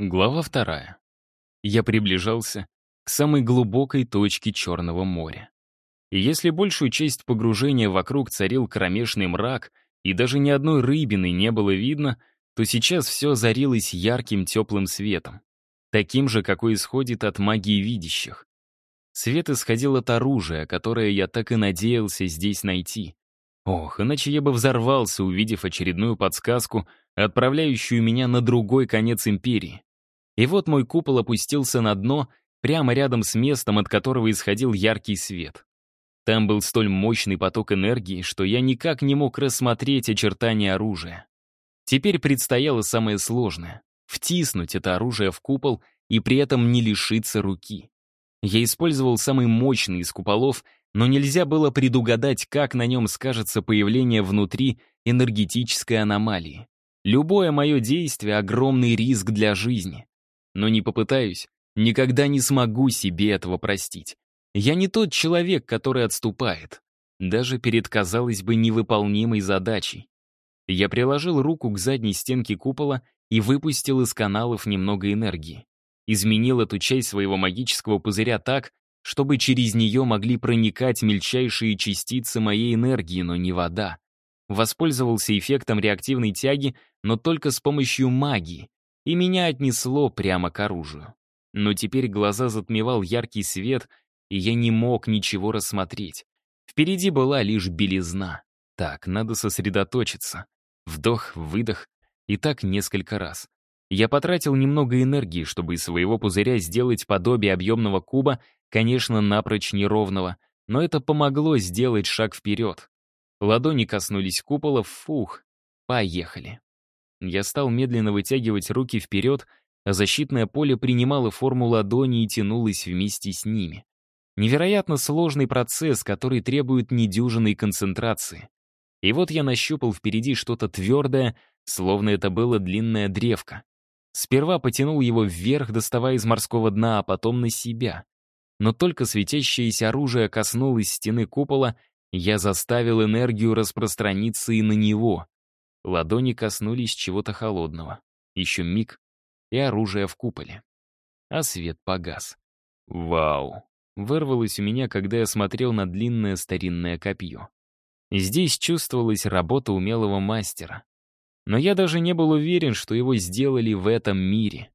Глава вторая. Я приближался к самой глубокой точке Черного моря. И если большую часть погружения вокруг царил кромешный мрак, и даже ни одной рыбины не было видно, то сейчас все озарилось ярким теплым светом, таким же, какой исходит от магии видящих. Свет исходил от оружия, которое я так и надеялся здесь найти. Ох, иначе я бы взорвался, увидев очередную подсказку, отправляющую меня на другой конец империи. И вот мой купол опустился на дно, прямо рядом с местом, от которого исходил яркий свет. Там был столь мощный поток энергии, что я никак не мог рассмотреть очертания оружия. Теперь предстояло самое сложное — втиснуть это оружие в купол и при этом не лишиться руки. Я использовал самый мощный из куполов, но нельзя было предугадать, как на нем скажется появление внутри энергетической аномалии. Любое мое действие — огромный риск для жизни но не попытаюсь, никогда не смогу себе этого простить. Я не тот человек, который отступает, даже перед, казалось бы, невыполнимой задачей. Я приложил руку к задней стенке купола и выпустил из каналов немного энергии. Изменил эту часть своего магического пузыря так, чтобы через нее могли проникать мельчайшие частицы моей энергии, но не вода. Воспользовался эффектом реактивной тяги, но только с помощью магии, и меня отнесло прямо к оружию. Но теперь глаза затмевал яркий свет, и я не мог ничего рассмотреть. Впереди была лишь белизна. Так, надо сосредоточиться. Вдох, выдох, и так несколько раз. Я потратил немного энергии, чтобы из своего пузыря сделать подобие объемного куба, конечно, напрочь неровного, но это помогло сделать шаг вперед. Ладони коснулись купола, фух, поехали. Я стал медленно вытягивать руки вперед, а защитное поле принимало форму ладони и тянулось вместе с ними. Невероятно сложный процесс, который требует недюжинной концентрации. И вот я нащупал впереди что-то твердое, словно это было длинная древко. Сперва потянул его вверх, доставая из морского дна, а потом на себя. Но только светящееся оружие коснулось стены купола, я заставил энергию распространиться и на него. Ладони коснулись чего-то холодного. Еще миг, и оружие в куполе. А свет погас. Вау! Вырвалось у меня, когда я смотрел на длинное старинное копье. Здесь чувствовалась работа умелого мастера. Но я даже не был уверен, что его сделали в этом мире.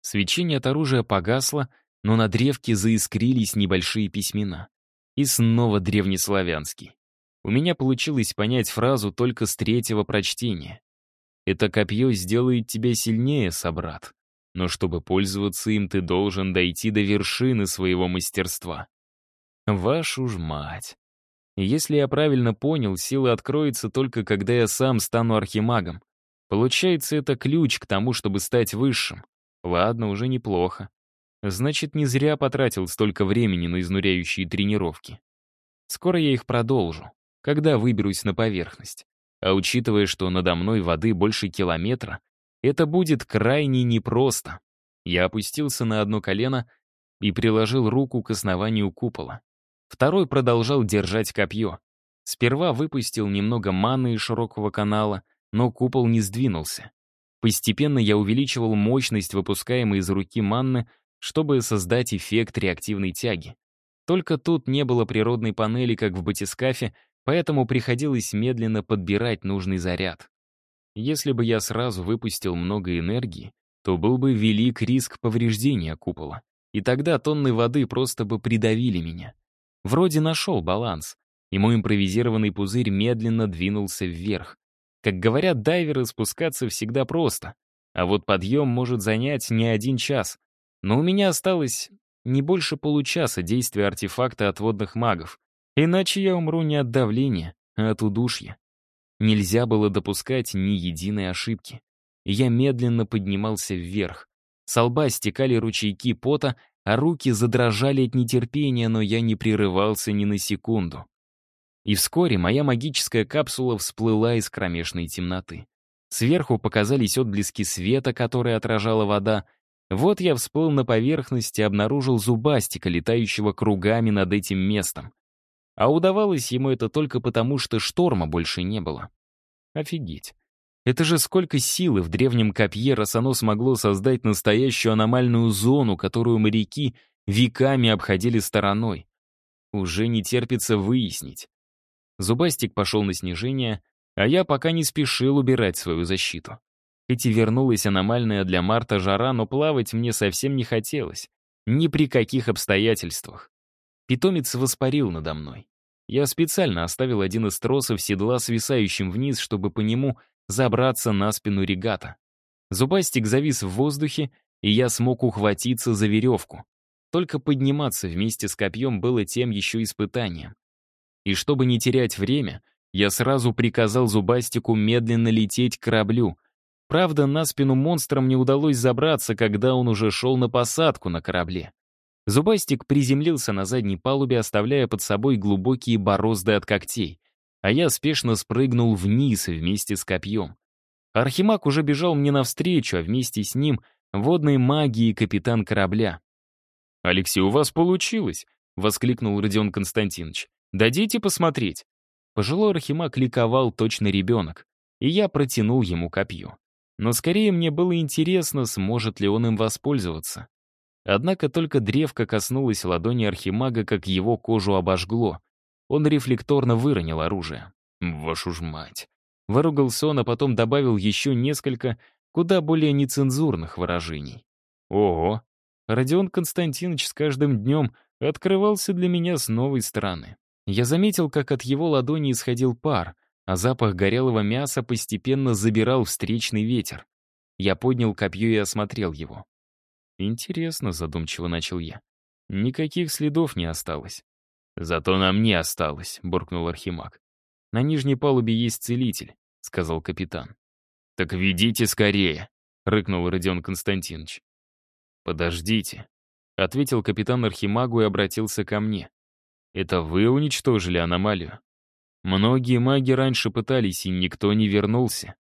Свечение от оружия погасло, но на древке заискрились небольшие письмена. И снова древнеславянский. У меня получилось понять фразу только с третьего прочтения. «Это копье сделает тебя сильнее, собрат. Но чтобы пользоваться им, ты должен дойти до вершины своего мастерства». Вашу ж мать. Если я правильно понял, сила откроется только когда я сам стану архимагом. Получается, это ключ к тому, чтобы стать высшим. Ладно, уже неплохо. Значит, не зря потратил столько времени на изнуряющие тренировки. Скоро я их продолжу когда выберусь на поверхность. А учитывая, что надо мной воды больше километра, это будет крайне непросто. Я опустился на одно колено и приложил руку к основанию купола. Второй продолжал держать копье. Сперва выпустил немного маны из широкого канала, но купол не сдвинулся. Постепенно я увеличивал мощность выпускаемой из руки манны, чтобы создать эффект реактивной тяги. Только тут не было природной панели, как в батискафе, поэтому приходилось медленно подбирать нужный заряд. Если бы я сразу выпустил много энергии, то был бы велик риск повреждения купола, и тогда тонны воды просто бы придавили меня. Вроде нашел баланс, и мой импровизированный пузырь медленно двинулся вверх. Как говорят дайверы, спускаться всегда просто, а вот подъем может занять не один час. Но у меня осталось не больше получаса действия артефакта отводных магов, Иначе я умру не от давления, а от удушья. Нельзя было допускать ни единой ошибки. Я медленно поднимался вверх. С лба стекали ручейки пота, а руки задрожали от нетерпения, но я не прерывался ни на секунду. И вскоре моя магическая капсула всплыла из кромешной темноты. Сверху показались отблески света, который отражала вода. Вот я всплыл на поверхность и обнаружил зубастика, летающего кругами над этим местом. А удавалось ему это только потому, что шторма больше не было. Офигеть. Это же сколько силы в древнем копье, раз оно смогло создать настоящую аномальную зону, которую моряки веками обходили стороной. Уже не терпится выяснить. Зубастик пошел на снижение, а я пока не спешил убирать свою защиту. Хоть и вернулась аномальная для марта жара, но плавать мне совсем не хотелось. Ни при каких обстоятельствах. Питомец воспарил надо мной. Я специально оставил один из тросов седла свисающим вниз, чтобы по нему забраться на спину регата. Зубастик завис в воздухе, и я смог ухватиться за веревку. Только подниматься вместе с копьем было тем еще испытанием. И чтобы не терять время, я сразу приказал Зубастику медленно лететь к кораблю. Правда, на спину монстра мне удалось забраться, когда он уже шел на посадку на корабле. Зубастик приземлился на задней палубе, оставляя под собой глубокие борозды от когтей, а я спешно спрыгнул вниз вместе с копьем. Архимаг уже бежал мне навстречу, а вместе с ним водной магии капитан корабля. «Алексей, у вас получилось!» — воскликнул Родион Константинович. «Дадите посмотреть?» Пожилой архимаг ликовал точно ребенок, и я протянул ему копье. Но скорее мне было интересно, сможет ли он им воспользоваться. Однако только древко коснулось ладони архимага, как его кожу обожгло. Он рефлекторно выронил оружие. «Вашу ж мать!» Выругался он, а потом добавил еще несколько куда более нецензурных выражений. «Ого!» Родион Константинович с каждым днем открывался для меня с новой стороны. Я заметил, как от его ладони исходил пар, а запах горелого мяса постепенно забирал встречный ветер. Я поднял копье и осмотрел его. «Интересно», — задумчиво начал я. «Никаких следов не осталось». «Зато на мне осталось», — буркнул Архимаг. «На нижней палубе есть целитель», — сказал капитан. «Так ведите скорее», — рыкнул Родион Константинович. «Подождите», — ответил капитан Архимагу и обратился ко мне. «Это вы уничтожили аномалию?» Многие маги раньше пытались, и никто не вернулся.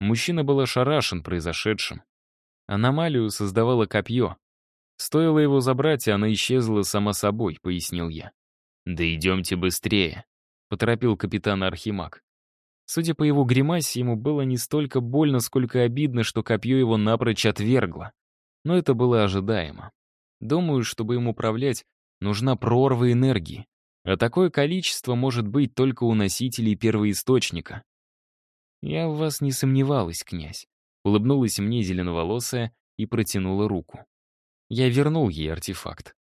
Мужчина был ошарашен произошедшим. Аномалию создавало копье. Стоило его забрать, и она исчезла сама собой, пояснил я. «Да идемте быстрее», — поторопил капитан Архимаг. Судя по его гримасе, ему было не столько больно, сколько обидно, что копье его напрочь отвергло. Но это было ожидаемо. Думаю, чтобы им управлять, нужна прорва энергии. А такое количество может быть только у носителей первоисточника. Я в вас не сомневалась, князь. Улыбнулась мне зеленоволосая и протянула руку. Я вернул ей артефакт.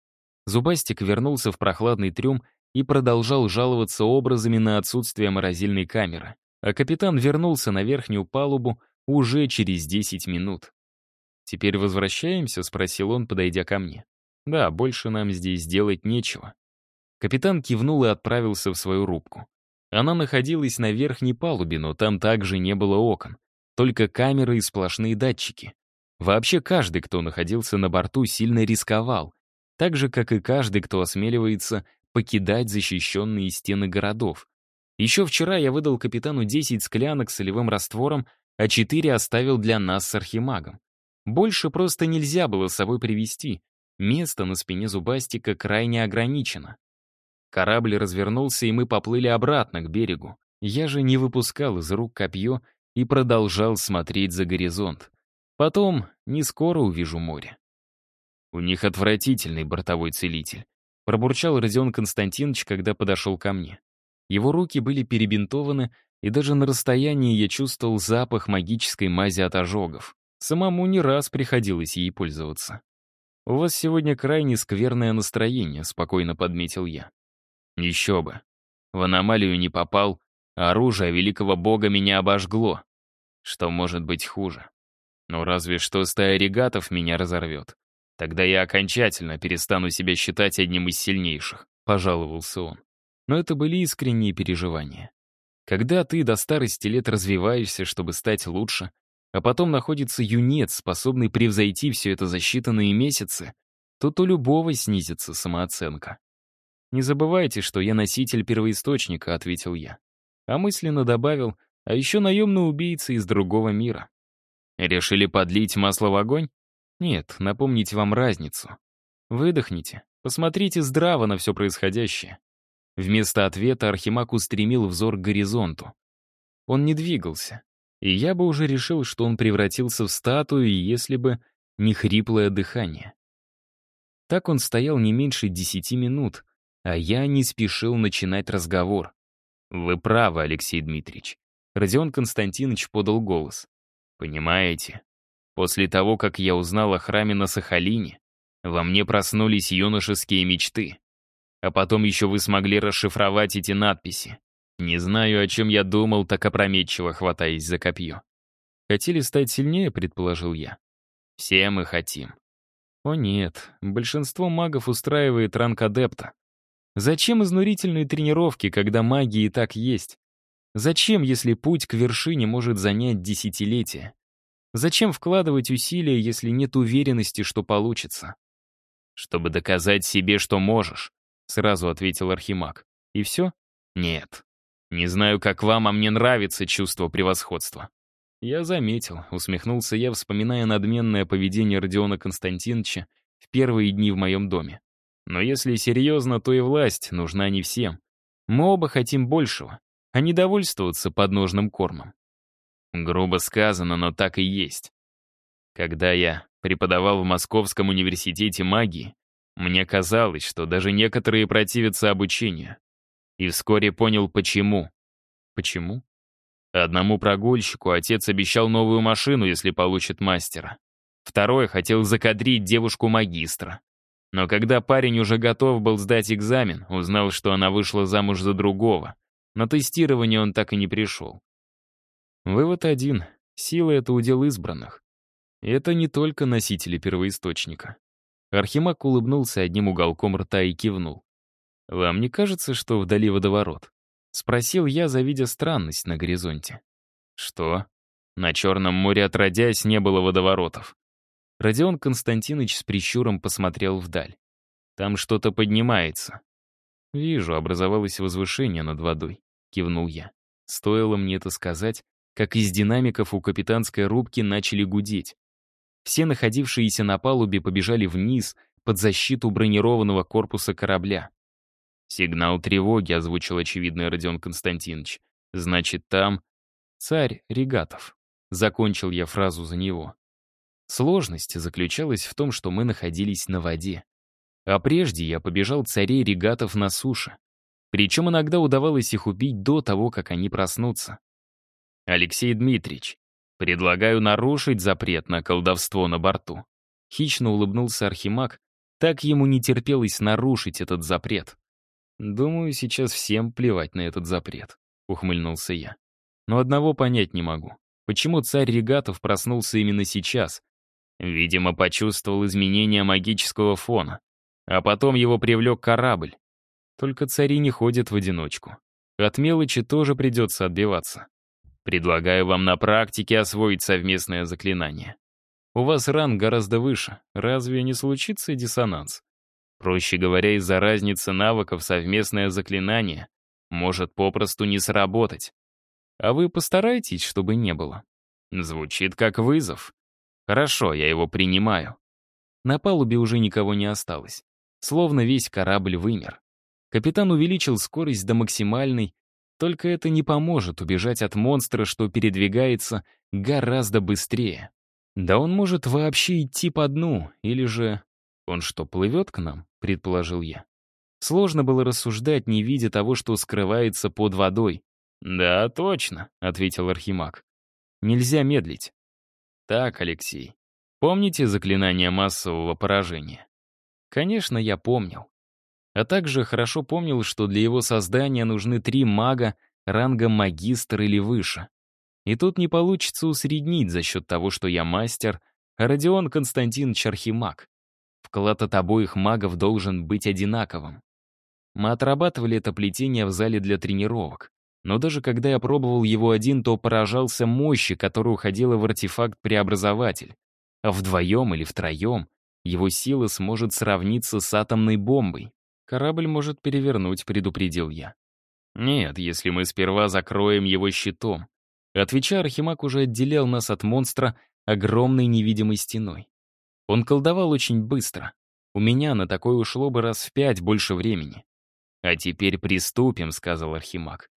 Зубастик вернулся в прохладный трюм и продолжал жаловаться образами на отсутствие морозильной камеры. А капитан вернулся на верхнюю палубу уже через 10 минут. «Теперь возвращаемся?» — спросил он, подойдя ко мне. «Да, больше нам здесь делать нечего». Капитан кивнул и отправился в свою рубку. Она находилась на верхней палубе, но там также не было окон. Только камеры и сплошные датчики. Вообще каждый, кто находился на борту, сильно рисковал. Так же, как и каждый, кто осмеливается покидать защищенные стены городов. Еще вчера я выдал капитану 10 склянок с солевым раствором, а 4 оставил для нас с архимагом. Больше просто нельзя было с собой привезти. Место на спине зубастика крайне ограничено. Корабль развернулся, и мы поплыли обратно к берегу. Я же не выпускал из рук копье и продолжал смотреть за горизонт. Потом не скоро увижу море. У них отвратительный бортовой целитель. Пробурчал Родион Константинович, когда подошел ко мне. Его руки были перебинтованы, и даже на расстоянии я чувствовал запах магической мази от ожогов. Самому не раз приходилось ей пользоваться. «У вас сегодня крайне скверное настроение», — спокойно подметил я. «Еще бы. В аномалию не попал, а оружие великого бога меня обожгло. Что может быть хуже? Ну, разве что стая регатов меня разорвет. Тогда я окончательно перестану себя считать одним из сильнейших», — пожаловался он. Но это были искренние переживания. Когда ты до старости лет развиваешься, чтобы стать лучше, а потом находится юнец, способный превзойти все это за считанные месяцы, то у любого снизится самооценка. «Не забывайте, что я носитель первоисточника», — ответил я. А мысленно добавил — а еще наемный убийца из другого мира. Решили подлить масло в огонь? Нет, напомнить вам разницу. Выдохните, посмотрите здраво на все происходящее. Вместо ответа Архимаг устремил взор к горизонту. Он не двигался. И я бы уже решил, что он превратился в статую, если бы не хриплое дыхание. Так он стоял не меньше десяти минут, а я не спешил начинать разговор. «Вы правы, Алексей Дмитриевич». Родион Константинович подал голос. «Понимаете, после того, как я узнал о храме на Сахалине, во мне проснулись юношеские мечты. А потом еще вы смогли расшифровать эти надписи. Не знаю, о чем я думал, так опрометчиво хватаясь за копье. Хотели стать сильнее, предположил я. Все мы хотим. О нет, большинство магов устраивает ранг адепта. Зачем изнурительные тренировки, когда магии и так есть? Зачем, если путь к вершине может занять десятилетия? Зачем вкладывать усилия, если нет уверенности, что получится? Чтобы доказать себе, что можешь, сразу ответил Архимаг. И все? Нет. Не знаю, как вам, а мне нравится чувство превосходства. Я заметил, усмехнулся я, вспоминая надменное поведение Родиона Константиновича в первые дни в моем доме. Но если серьезно, то и власть нужна не всем. Мы оба хотим большего, а не довольствоваться подножным кормом. Грубо сказано, но так и есть. Когда я преподавал в Московском университете магии, мне казалось, что даже некоторые противятся обучению. И вскоре понял, почему. Почему? Одному прогульщику отец обещал новую машину, если получит мастера. Второй хотел закадрить девушку-магистра. Но когда парень уже готов был сдать экзамен, узнал, что она вышла замуж за другого. На тестирование он так и не пришел. Вывод один. Сила — это удел избранных. И это не только носители первоисточника. Архимаг улыбнулся одним уголком рта и кивнул. «Вам не кажется, что вдали водоворот?» Спросил я, завидя странность на горизонте. «Что?» На Черном море отродясь не было водоворотов. Родион Константинович с прищуром посмотрел вдаль. «Там что-то поднимается». «Вижу, образовалось возвышение над водой», — кивнул я. Стоило мне это сказать, как из динамиков у капитанской рубки начали гудеть. Все находившиеся на палубе побежали вниз, под защиту бронированного корпуса корабля. «Сигнал тревоги», — озвучил очевидный Родион Константинович. «Значит, там...» «Царь Регатов». Закончил я фразу за него. Сложность заключалась в том, что мы находились на воде. А прежде я побежал царей регатов на суше. Причем иногда удавалось их убить до того, как они проснутся. «Алексей Дмитриевич, предлагаю нарушить запрет на колдовство на борту». Хищно улыбнулся Архимаг, так ему не терпелось нарушить этот запрет. «Думаю, сейчас всем плевать на этот запрет», — ухмыльнулся я. «Но одного понять не могу. Почему царь регатов проснулся именно сейчас? Видимо, почувствовал изменение магического фона. А потом его привлек корабль. Только цари не ходят в одиночку. От мелочи тоже придется отбиваться. Предлагаю вам на практике освоить совместное заклинание. У вас ранг гораздо выше. Разве не случится диссонанс? Проще говоря, из-за разницы навыков совместное заклинание может попросту не сработать. А вы постарайтесь, чтобы не было. Звучит как вызов. Хорошо, я его принимаю. На палубе уже никого не осталось. Словно весь корабль вымер. Капитан увеличил скорость до максимальной, только это не поможет убежать от монстра, что передвигается гораздо быстрее. Да он может вообще идти по дну, или же... Он что, плывет к нам? — предположил я. Сложно было рассуждать, не видя того, что скрывается под водой. «Да, точно», — ответил Архимаг. «Нельзя медлить». «Так, Алексей, помните заклинание массового поражения?» Конечно, я помнил. А также хорошо помнил, что для его создания нужны три мага ранга магистр или выше. И тут не получится усреднить за счет того, что я мастер, а Родион Константинович Архимаг. Вклад от обоих магов должен быть одинаковым. Мы отрабатывали это плетение в зале для тренировок. Но даже когда я пробовал его один, то поражался мощи, которая уходила в артефакт-преобразователь. А вдвоем или втроем его сила сможет сравниться с атомной бомбой. Корабль может перевернуть, предупредил я. Нет, если мы сперва закроем его щитом. Отвечая, Архимаг уже отделял нас от монстра огромной невидимой стеной. Он колдовал очень быстро. У меня на такое ушло бы раз в пять больше времени. «А теперь приступим», — сказал Архимаг.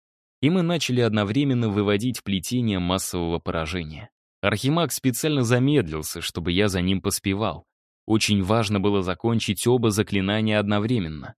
и мы начали одновременно выводить плетение массового поражения. Архимаг специально замедлился, чтобы я за ним поспевал. Очень важно было закончить оба заклинания одновременно.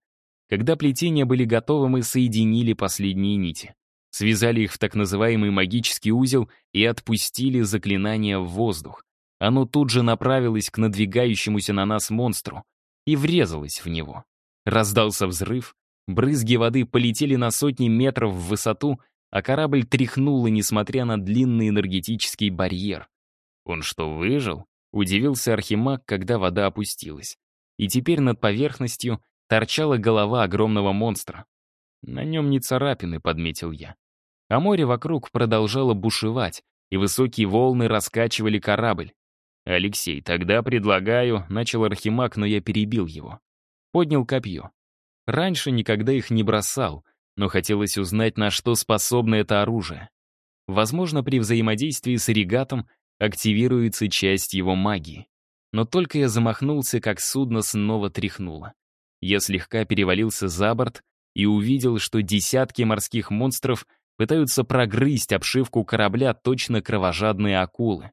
Когда плетения были готовы, мы соединили последние нити. Связали их в так называемый магический узел и отпустили заклинание в воздух. Оно тут же направилось к надвигающемуся на нас монстру и врезалось в него. Раздался взрыв, брызги воды полетели на сотни метров в высоту, а корабль тряхнуло, несмотря на длинный энергетический барьер. «Он что, выжил?» — удивился Архимаг, когда вода опустилась. И теперь над поверхностью торчала голова огромного монстра. «На нем не царапины», — подметил я. А море вокруг продолжало бушевать, и высокие волны раскачивали корабль. «Алексей, тогда предлагаю», — начал Архимаг, но я перебил его. Поднял копье. Раньше никогда их не бросал, но хотелось узнать, на что способно это оружие. Возможно, при взаимодействии с регатом активируется часть его магии. Но только я замахнулся, как судно снова тряхнуло. Я слегка перевалился за борт и увидел, что десятки морских монстров пытаются прогрызть обшивку корабля точно кровожадные акулы.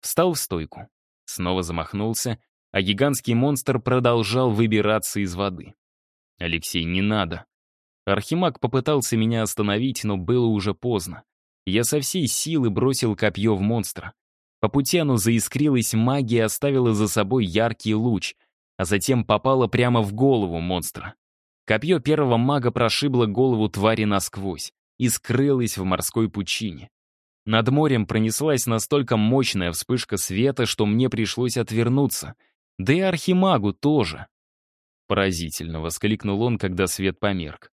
Встал в стойку. Снова замахнулся, а гигантский монстр продолжал выбираться из воды. «Алексей, не надо». Архимаг попытался меня остановить, но было уже поздно. Я со всей силы бросил копье в монстра. По пути оно заискрилось магией оставило за собой яркий луч — а затем попало прямо в голову монстра. Копье первого мага прошибло голову твари насквозь и скрылось в морской пучине. Над морем пронеслась настолько мощная вспышка света, что мне пришлось отвернуться. Да и Архимагу тоже. Поразительно, воскликнул он, когда свет померк.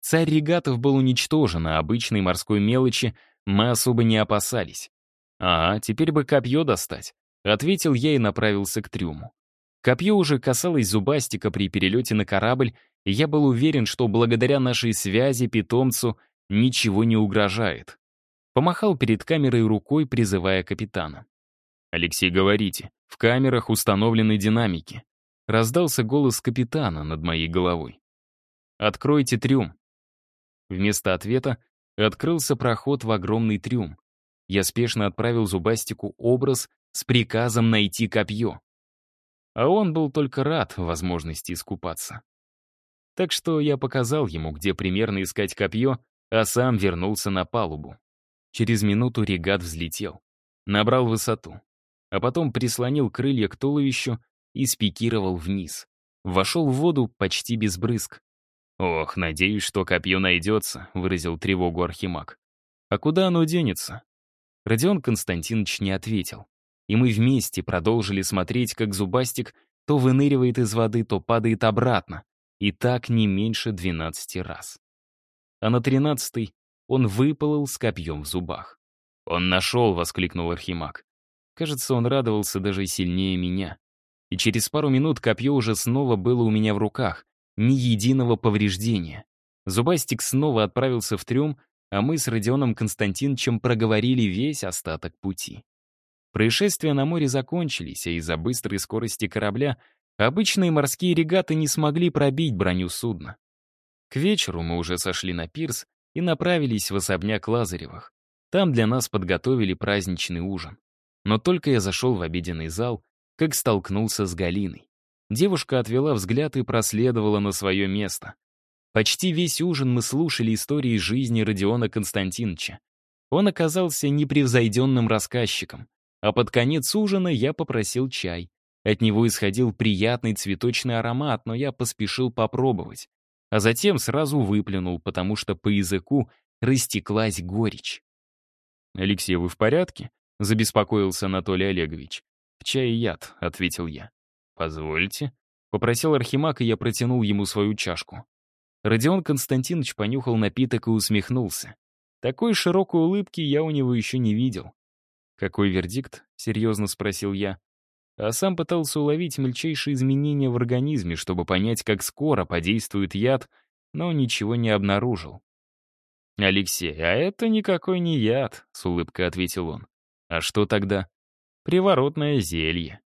Царь регатов был уничтожен, а обычной морской мелочи мы особо не опасались. «Ага, теперь бы копье достать», — ответил я и направился к трюму. Копье уже касалось зубастика при перелете на корабль, и я был уверен, что благодаря нашей связи питомцу ничего не угрожает. Помахал перед камерой рукой, призывая капитана. «Алексей, говорите, в камерах установлены динамики». Раздался голос капитана над моей головой. «Откройте трюм». Вместо ответа открылся проход в огромный трюм. Я спешно отправил Зубастику образ с приказом найти копье а он был только рад возможности искупаться. Так что я показал ему, где примерно искать копье, а сам вернулся на палубу. Через минуту регат взлетел, набрал высоту, а потом прислонил крылья к туловищу и спикировал вниз. Вошел в воду почти без брызг. «Ох, надеюсь, что копье найдется», — выразил тревогу Архимаг. «А куда оно денется?» Родион Константинович не ответил и мы вместе продолжили смотреть, как зубастик то выныривает из воды, то падает обратно, и так не меньше 12 раз. А на тринадцатый он выпалил с копьем в зубах. «Он нашел!» — воскликнул Архимаг. Кажется, он радовался даже сильнее меня. И через пару минут копье уже снова было у меня в руках, ни единого повреждения. Зубастик снова отправился в трюм, а мы с Родионом Константиновичем проговорили весь остаток пути. Происшествия на море закончились, а из-за быстрой скорости корабля обычные морские регаты не смогли пробить броню судна. К вечеру мы уже сошли на пирс и направились в особняк Лазаревых. Там для нас подготовили праздничный ужин. Но только я зашел в обеденный зал, как столкнулся с Галиной. Девушка отвела взгляд и проследовала на свое место. Почти весь ужин мы слушали истории жизни Родиона Константиновича. Он оказался непревзойденным рассказчиком. А под конец ужина я попросил чай. От него исходил приятный цветочный аромат, но я поспешил попробовать. А затем сразу выплюнул, потому что по языку растеклась горечь. «Алексей, вы в порядке?» — забеспокоился Анатолий Олегович. «В чае яд», — ответил я. «Позвольте». Попросил Архимаг, и я протянул ему свою чашку. Родион Константинович понюхал напиток и усмехнулся. Такой широкой улыбки я у него еще не видел. «Какой вердикт?» — серьезно спросил я. А сам пытался уловить мельчайшие изменения в организме, чтобы понять, как скоро подействует яд, но ничего не обнаружил. «Алексей, а это никакой не яд», — с улыбкой ответил он. «А что тогда?» «Приворотное зелье».